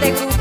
te gusta.